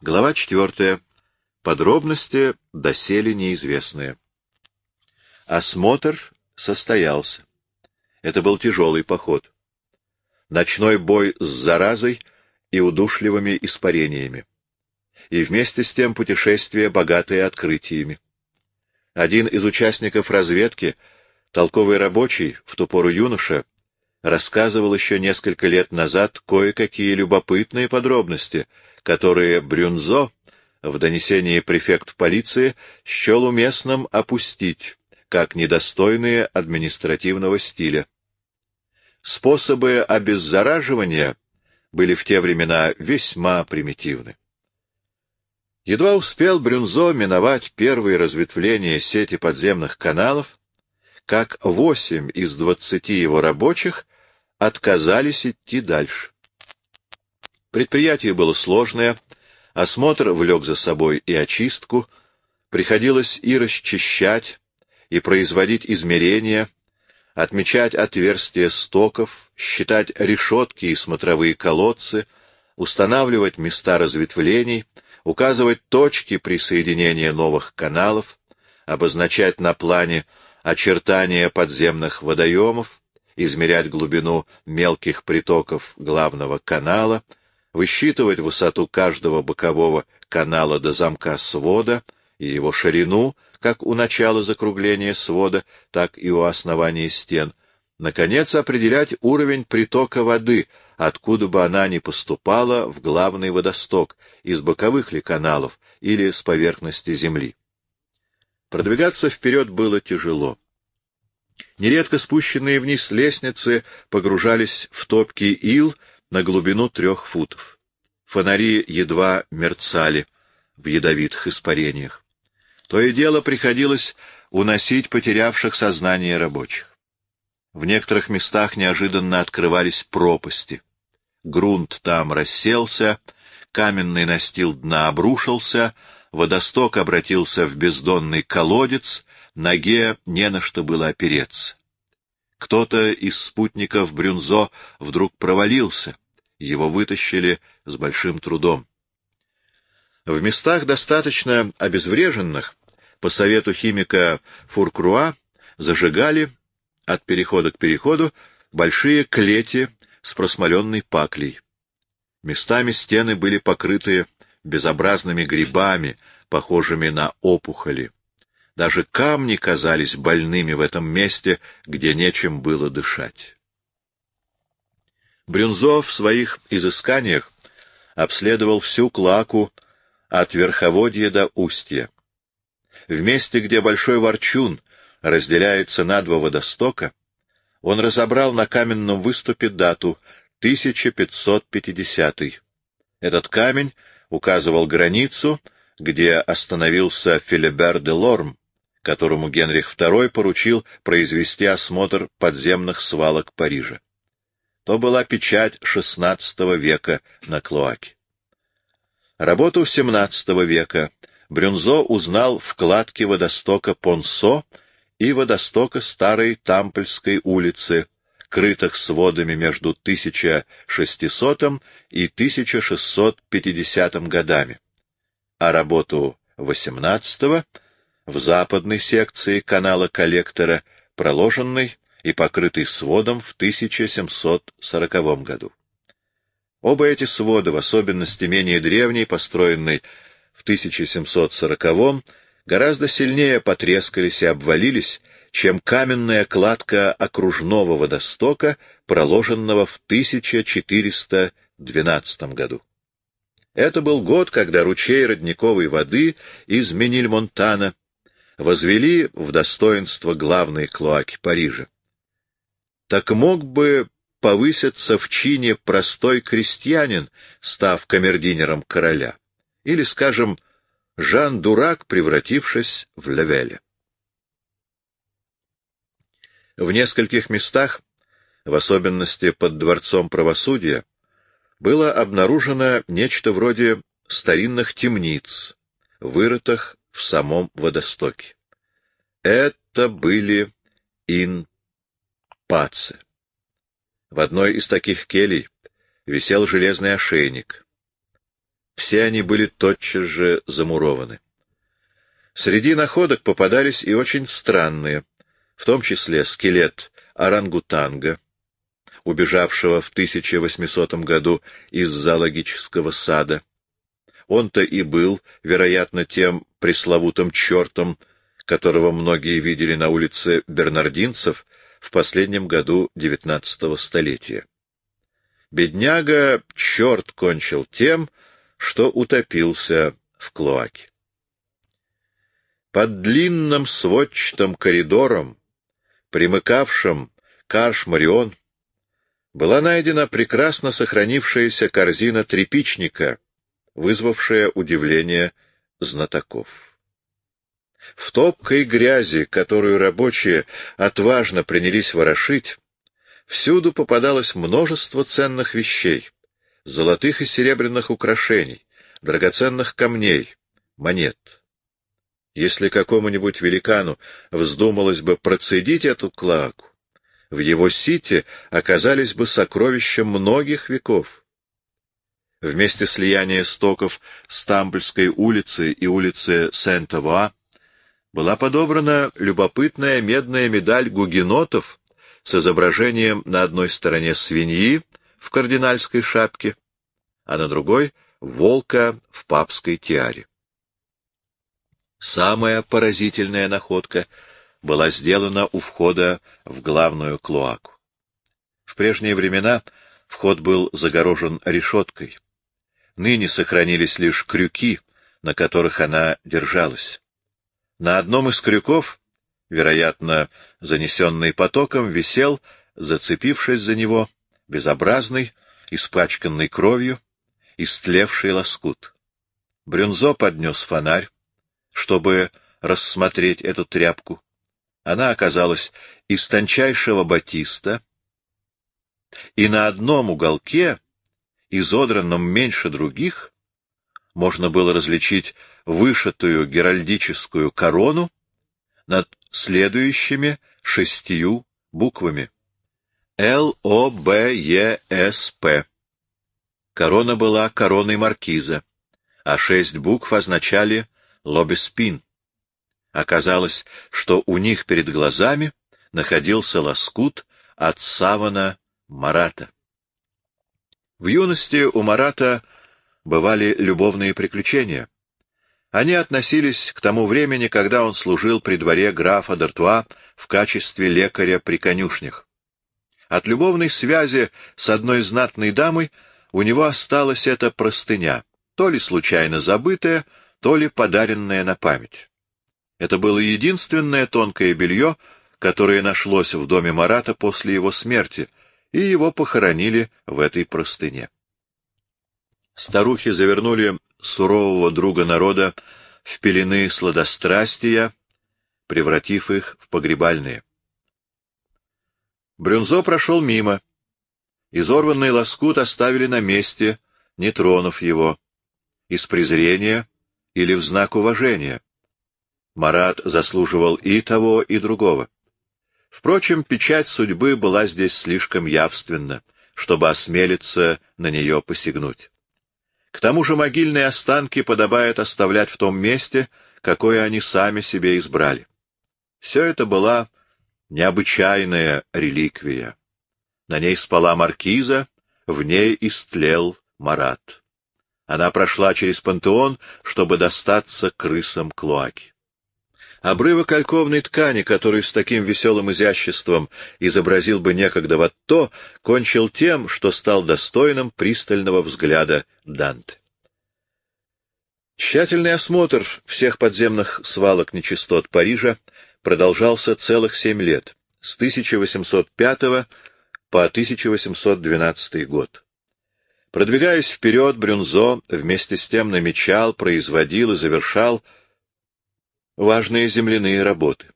Глава четвертая. Подробности доселе неизвестные. Осмотр состоялся. Это был тяжелый поход. Ночной бой с заразой и удушливыми испарениями. И вместе с тем путешествие, богатое открытиями. Один из участников разведки, толковый рабочий, в ту пору юноша, рассказывал еще несколько лет назад кое-какие любопытные подробности, которые Брюнзо в донесении префект полиции счел уместным опустить, как недостойные административного стиля. Способы обеззараживания были в те времена весьма примитивны. Едва успел Брюнзо миновать первые разветвления сети подземных каналов, как восемь из двадцати его рабочих отказались идти дальше. Предприятие было сложное, осмотр влек за собой и очистку, приходилось и расчищать, и производить измерения, отмечать отверстия стоков, считать решетки и смотровые колодцы, устанавливать места разветвлений — указывать точки присоединения новых каналов, обозначать на плане очертания подземных водоемов, измерять глубину мелких притоков главного канала, высчитывать высоту каждого бокового канала до замка свода и его ширину, как у начала закругления свода, так и у основания стен, наконец определять уровень притока воды — откуда бы она ни поступала в главный водосток, из боковых ли каналов или с поверхности земли. Продвигаться вперед было тяжело. Нередко спущенные вниз лестницы погружались в топкий ил на глубину трех футов. Фонари едва мерцали в ядовитых испарениях. То и дело приходилось уносить потерявших сознание рабочих. В некоторых местах неожиданно открывались пропасти грунт там расселся, каменный настил дна обрушился, водосток обратился в бездонный колодец, ноге не на что было опереться. Кто-то из спутников Брюнзо вдруг провалился, его вытащили с большим трудом. В местах, достаточно обезвреженных, по совету химика Фуркруа, зажигали от перехода к переходу большие клети с просмоленной паклей. Местами стены были покрыты безобразными грибами, похожими на опухоли. Даже камни казались больными в этом месте, где нечем было дышать. Брюнзо в своих изысканиях обследовал всю Клаку от верховодья до устья. В месте, где Большой Ворчун разделяется на два водостока, он разобрал на каменном выступе дату 1550. Этот камень указывал границу, где остановился Филибер де Лорм, которому Генрих II поручил произвести осмотр подземных свалок Парижа. То была печать XVI века на Клоаке. Работу XVII века Брюнзо узнал в кладке водостока Понсо и водостока старой Тампельской улицы, крытых сводами между 1600 и 1650 годами, а работу XVIII в западной секции канала коллектора, проложенной и покрытый сводом в 1740 году. Оба эти свода, в особенности менее древний, построенный в 1740 гораздо сильнее потрескались и обвалились, чем каменная кладка окружного водостока, проложенного в 1412 году. Это был год, когда ручей родниковой воды из Менильмонтана возвели в достоинство главной клоаки Парижа. Так мог бы повыситься в чине простой крестьянин, став камердинером короля, или, скажем, Жан-дурак, превратившись в Левеля. В нескольких местах, в особенности под Дворцом правосудия, было обнаружено нечто вроде старинных темниц, вырытых в самом водостоке. Это были инпацы. В одной из таких келей висел железный ошейник. Все они были тотчас же замурованы. Среди находок попадались и очень странные, в том числе скелет орангутанга, убежавшего в 1800 году из зоологического сада. Он-то и был, вероятно, тем пресловутым чертом, которого многие видели на улице Бернардинцев в последнем году XIX столетия. Бедняга черт кончил тем, что утопился в клоаке. Под длинным сводчатым коридором, примыкавшим к Аршмарион, была найдена прекрасно сохранившаяся корзина тряпичника, вызвавшая удивление знатоков. В топкой грязи, которую рабочие отважно принялись ворошить, всюду попадалось множество ценных вещей, золотых и серебряных украшений, драгоценных камней, монет. Если какому-нибудь великану вздумалось бы процедить эту клаку, в его сите оказались бы сокровища многих веков. Вместе слияния стоков Стамбульской улицы и улицы Сент-Ава была подобрана любопытная медная медаль гугенотов с изображением на одной стороне свиньи в кардинальской шапке, а на другой — волка в папской тиаре. Самая поразительная находка была сделана у входа в главную клоаку. В прежние времена вход был загорожен решеткой. Ныне сохранились лишь крюки, на которых она держалась. На одном из крюков, вероятно, занесенный потоком, висел, зацепившись за него, безобразный, испачканный кровью, истлевший лоскут. Брюнзо поднес фонарь, чтобы рассмотреть эту тряпку. Она оказалась из тончайшего батиста, и на одном уголке, изодранном меньше других, можно было различить вышитую геральдическую корону над следующими шестью буквами. Л-О-Б-Е-С-П. Корона была короной маркиза, а шесть букв означали «лобеспин». Оказалось, что у них перед глазами находился лоскут от савана Марата. В юности у Марата бывали любовные приключения — они относились к тому времени, когда он служил при дворе графа Д'Артуа в качестве лекаря при конюшнях. От любовной связи с одной знатной дамой у него осталась эта простыня, то ли случайно забытая, то ли подаренная на память. Это было единственное тонкое белье, которое нашлось в доме Марата после его смерти, и его похоронили в этой простыне. Старухи завернули сурового друга народа в пелены сладострастия, превратив их в погребальные. Брюнзо прошел мимо. Изорванный лоскут оставили на месте, не тронув его, из презрения или в знак уважения. Марат заслуживал и того, и другого. Впрочем, печать судьбы была здесь слишком явственна, чтобы осмелиться на нее посягнуть. К тому же могильные останки подобает оставлять в том месте, какое они сами себе избрали. Все это была необычайная реликвия. На ней спала маркиза, в ней истлел Марат. Она прошла через пантеон, чтобы достаться крысам клоаки. Обрывок альковной ткани, который с таким веселым изяществом изобразил бы некогда Ватто, кончил тем, что стал достойным пристального взгляда Данте. Тщательный осмотр всех подземных свалок нечистот Парижа продолжался целых семь лет, с 1805 по 1812 год. Продвигаясь вперед, Брюнзо вместе с тем намечал, производил и завершал важные земляные работы.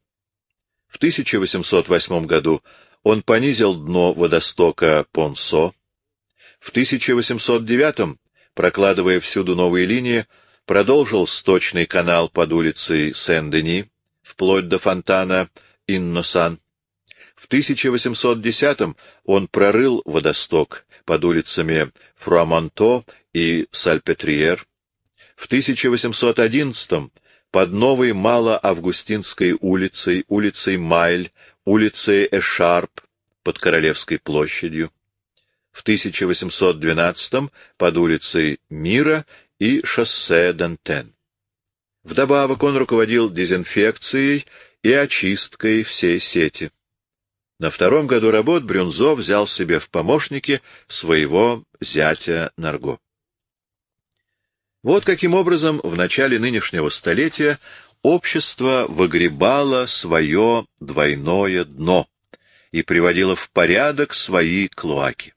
В 1808 году он понизил дно водостока Понсо. В 1809, прокладывая всюду новые линии, продолжил сточный канал под улицей Сен-Дени, вплоть до фонтана Инносан. В 1810 он прорыл водосток под улицами Фруамонто и Сальпетриер, В 1811 под новой Малоавгустинской улицей, улицей Майль, улицей Эшарп под Королевской площадью, в 1812 под улицей Мира и шоссе Дантен. Вдобавок он руководил дезинфекцией и очисткой всей сети. На втором году работ Брюнзо взял себе в помощники своего зятя Нарго. Вот каким образом в начале нынешнего столетия общество выгребало свое двойное дно и приводило в порядок свои клоаки.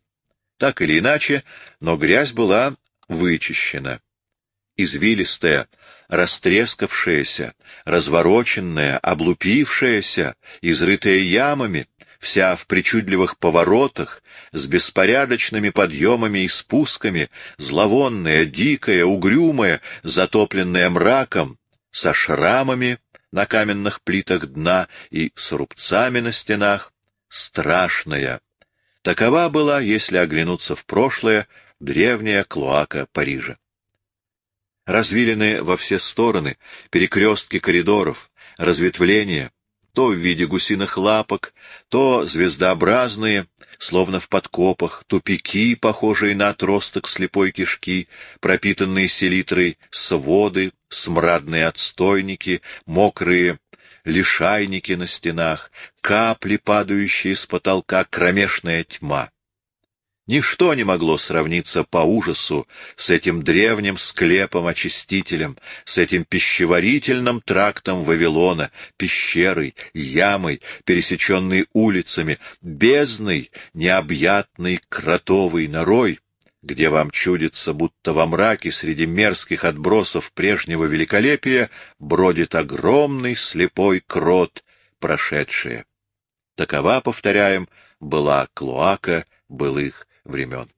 Так или иначе, но грязь была вычищена. Извилистая, растрескавшаяся, развороченная, облупившаяся, изрытая ямами, вся в причудливых поворотах, с беспорядочными подъемами и спусками, зловонная, дикая, угрюмая, затопленная мраком, со шрамами на каменных плитах дна и с рубцами на стенах, страшная. Такова была, если оглянуться в прошлое, древняя клоака Парижа. Развилины во все стороны, перекрестки коридоров, разветвления, то в виде гусиных лапок, то звездообразные, словно в подкопах, тупики, похожие на отросток слепой кишки, пропитанные селитрой своды, смрадные отстойники, мокрые лишайники на стенах, капли, падающие с потолка, кромешная тьма. Ничто не могло сравниться по ужасу с этим древним склепом-очистителем, с этим пищеварительным трактом Вавилона, пещерой, ямой, пересеченной улицами, бездной, необъятной кротовой норой, где вам чудится, будто во мраке среди мерзких отбросов прежнего великолепия бродит огромный слепой крот, прошедшее. Такова, повторяем, была клоака былых времен.